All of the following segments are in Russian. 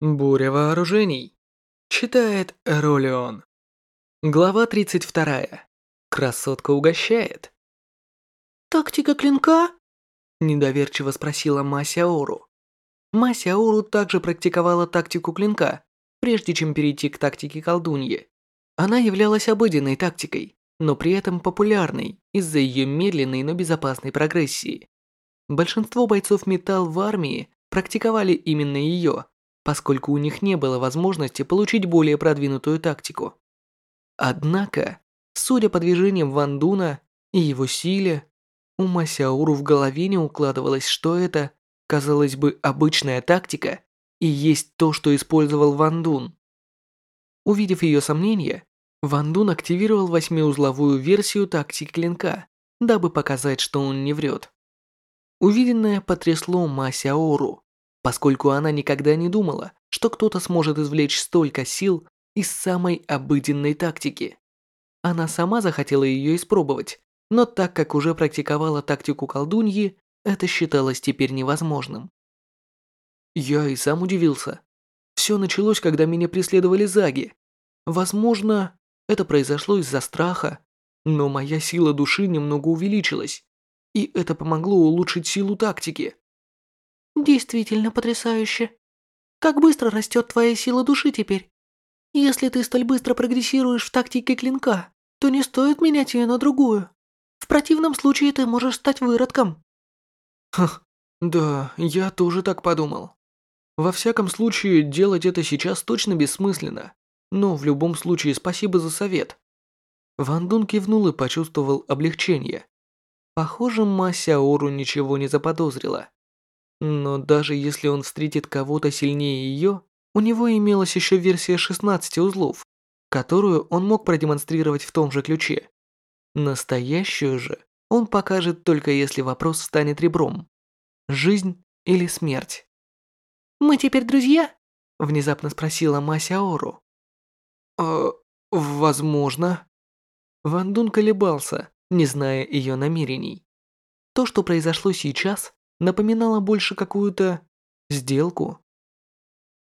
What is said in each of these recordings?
Буря вооружений. Читает Ролеон. Глава 32. Красотка угощает. «Тактика клинка?» – недоверчиво спросила Масяору. Масяору также практиковала тактику клинка, прежде чем перейти к тактике колдуньи. Она являлась обыденной тактикой, но при этом популярной из-за ее медленной, но безопасной прогрессии. Большинство бойцов металл в армии практиковали именно ее, поскольку у них не было возможности получить более продвинутую тактику. Однако, судя по движениям Ван Дуна и его силе, у Масяуру в голове не укладывалось, что это, казалось бы, обычная тактика и есть то, что использовал Ван Дун. Увидев ее сомнения, Ван Дун активировал восьмиузловую версию тактики клинка, дабы показать, что он не врет. Увиденное потрясло Ма Сяору, поскольку она никогда не думала, что кто-то сможет извлечь столько сил из самой обыденной тактики. Она сама захотела ее испробовать, но так как уже практиковала тактику колдуньи, это считалось теперь невозможным. Я и сам удивился. Все началось, когда меня преследовали заги. Возможно, это произошло из-за страха, но моя сила души немного увеличилась, и это помогло улучшить силу тактики. Действительно потрясающе. Как быстро растет твоя сила души теперь. Если ты столь быстро прогрессируешь в тактике клинка, то не стоит менять ее на другую. В противном случае ты можешь стать выродком. Ха, да, я тоже так подумал. Во всяком случае, делать это сейчас точно бессмысленно. Но в любом случае, спасибо за совет. Ван Дун кивнул и почувствовал облегчение. Похоже, Мася Ору ничего не заподозрила. Но даже если он встретит кого-то сильнее ее, у него имелась еще версия 16 узлов, которую он мог продемонстрировать в том же ключе. Настоящую же он покажет только если вопрос станет ребром. Жизнь или смерть. «Мы теперь друзья?» – внезапно спросила Мася Ору. «Э, возможно». Ван Дун колебался, не зная ее намерений. То, что произошло сейчас, напоминала больше какую-то сделку.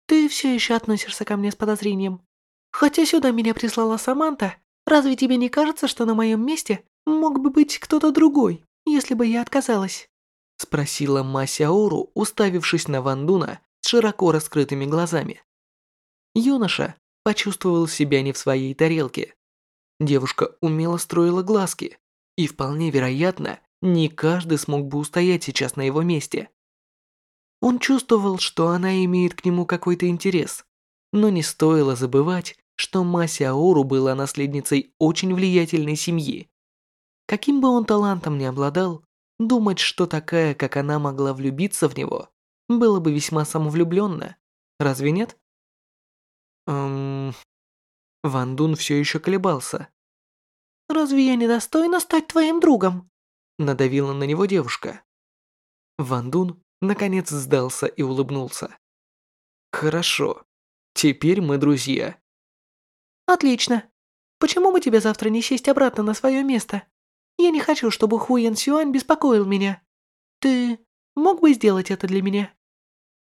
Ты все еще относишься ко мне с подозрением. Хотя сюда меня прислала Саманта, разве тебе не кажется, что на моем месте мог бы быть кто-то другой, если бы я отказалась? Спросила Масяору, уставившись на Вандуна с широко раскрытыми глазами. Юноша почувствовал себя не в своей тарелке. Девушка умело строила глазки, и вполне вероятно, не каждый смог бы устоять сейчас на его месте. Он чувствовал, что она имеет к нему какой-то интерес, но не стоило забывать, что Мася Аору была наследницей очень влиятельной семьи. Каким бы он талантом ни обладал, думать, что такая, как она, могла влюбиться в него, было бы весьма самовлюбленно. Разве нет? Эм... Ван Дун все еще колебался. «Разве я недостойна стать твоим другом?» Надавила на него девушка. Ван Дун наконец сдался и улыбнулся. Хорошо. Теперь мы друзья. Отлично. Почему бы тебе завтра не сесть обратно на свое место? Я не хочу, чтобы Хуян Сюань беспокоил меня. Ты мог бы сделать это для меня?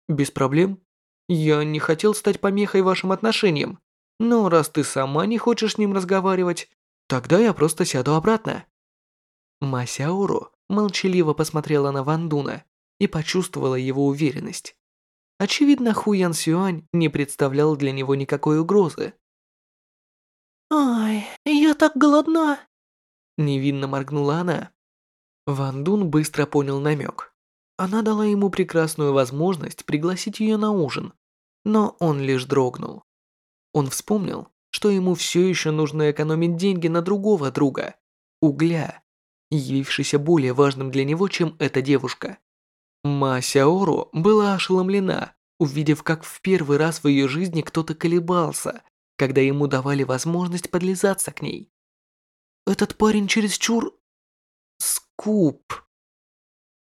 Без проблем. Я не хотел стать помехой вашим отношениям. Но раз ты сама не хочешь с ним разговаривать, тогда я просто сяду обратно. Масяору молчаливо посмотрела на Вандуна и почувствовала его уверенность. Очевидно, Хуян Сюань не представлял для него никакой угрозы. «Ай, я так голодна!» Невинно моргнула она. Ван Дун быстро понял намек. Она дала ему прекрасную возможность пригласить ее на ужин, но он лишь дрогнул. Он вспомнил, что ему все еще нужно экономить деньги на другого друга, угля, явившийся более важным для него, чем эта девушка. Ма Сяору была ошеломлена, увидев, как в первый раз в ее жизни кто-то колебался, когда ему давали возможность подлизаться к ней. Этот парень чересчур... скуп.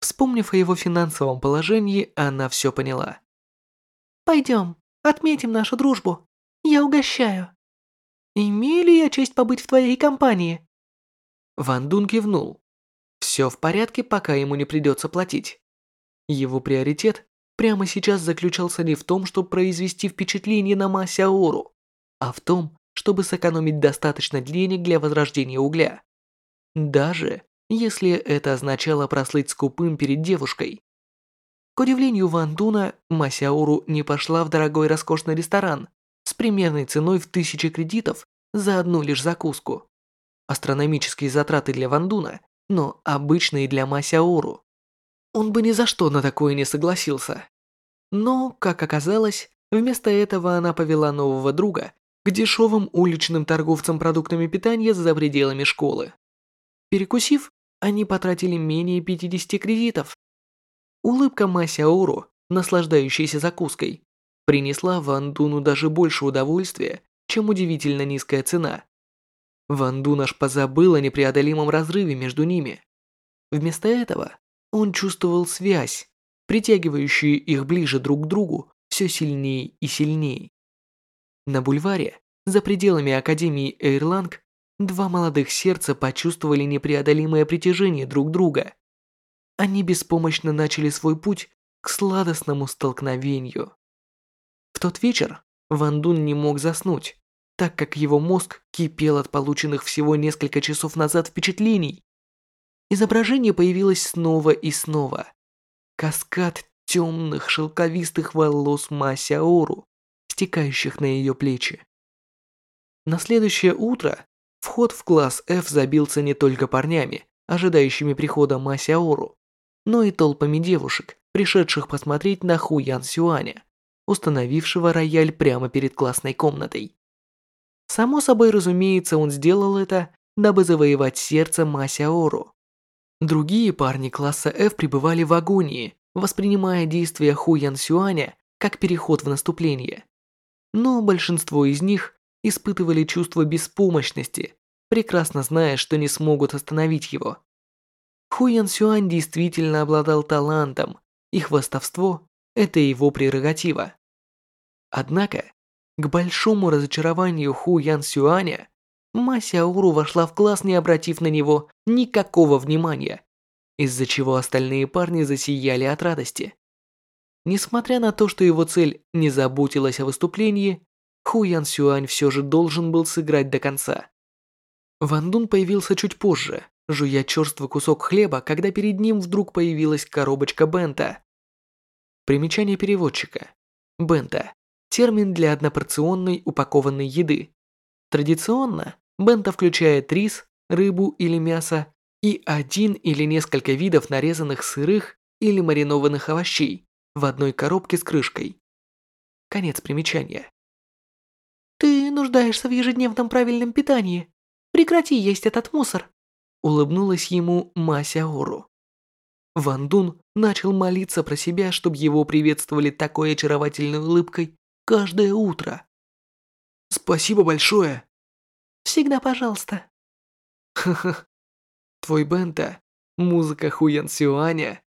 Вспомнив о его финансовом положении, она все поняла. «Пойдем, отметим нашу дружбу. Я угощаю. Имею ли я честь побыть в твоей компании?» Ван Дун кивнул. Все в порядке, пока ему не придется платить. Его приоритет прямо сейчас заключался не в том, чтобы произвести впечатление на Масяору, а в том, чтобы сэкономить достаточно денег для возрождения угля. Даже если это означало прослыть скупым перед девушкой. К удивлению Ван Дуна, Масяору не пошла в дорогой роскошный ресторан с примерной ценой в тысячи кредитов за одну лишь закуску. Астрономические затраты для Ван Дуна, но обычные для Масяору. Он бы ни за что на такое не согласился. Но, как оказалось, вместо этого она повела нового друга к дешевым уличным торговцам продуктами питания за пределами школы. Перекусив, они потратили менее 50 кредитов. Улыбка Масяору, наслаждающаяся закуской, принесла Ван Дуну даже больше удовольствия, чем удивительно низкая цена. Ван Дун аж позабыл о непреодолимом разрыве между ними. Вместо этого он чувствовал связь, притягивающую их ближе друг к другу все сильнее и сильнее. На бульваре, за пределами Академии Эйрланг, два молодых сердца почувствовали непреодолимое притяжение друг друга. Они беспомощно начали свой путь к сладостному столкновению. В тот вечер Ван Дун не мог заснуть, так как его мозг кипел от полученных всего несколько часов назад впечатлений. Изображение появилось снова и снова. Каскад темных шелковистых волос Масяору, стекающих на ее плечи. На следующее утро вход в класс F забился не только парнями, ожидающими прихода Масяору, но и толпами девушек, пришедших посмотреть на Ху Ян Сюаня, установившего рояль прямо перед классной комнатой. Само собой разумеется, он сделал это, дабы завоевать сердце Масяору. Другие парни класса F пребывали в агонии, воспринимая действия Ху Ян Сюаня как переход в наступление. Но большинство из них испытывали чувство беспомощности, прекрасно зная, что не смогут остановить его. Ху Ян Сюань действительно обладал талантом, и хвастовство – это его прерогатива. Однако, к большому разочарованию Ху Ян Сюаня, Ма Сяору вошла в класс, не обратив на него никакого внимания, из-за чего остальные парни засияли от радости. Несмотря на то, что его цель не заботилась о выступлении, Ху Ян Сюань все же должен был сыграть до конца. Ван Дун появился чуть позже, жуя черствый кусок хлеба, когда перед ним вдруг появилась коробочка бента. Примечание переводчика. Бента – термин для однопорционной упакованной еды. Традиционно Бента включает рис, рыбу или мясо и один или несколько видов нарезанных сырых или маринованных овощей в одной коробке с крышкой. Конец примечания. «Ты нуждаешься в ежедневном правильном питании. Прекрати есть этот мусор», улыбнулась ему Мася Ору. Ван Дун начал молиться про себя, чтобы его приветствовали такой очаровательной улыбкой каждое утро. «Спасибо большое!» Всегда пожалуйста. Ха-ха. Твой Бента, музыка Хуян Сюаня.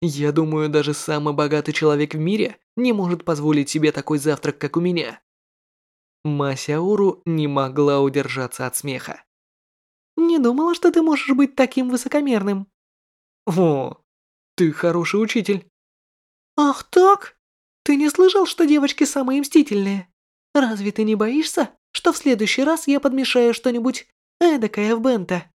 Я думаю, даже самый богатый человек в мире не может позволить себе такой завтрак, как у меня. Масяуру не могла удержаться от смеха. Не думала, что ты можешь быть таким высокомерным. О, ты хороший учитель. Ах так? Ты не слышал, что девочки самые мстительные? Разве ты не боишься, что в следующий раз я подмешаю что-нибудь эдакое в Бента.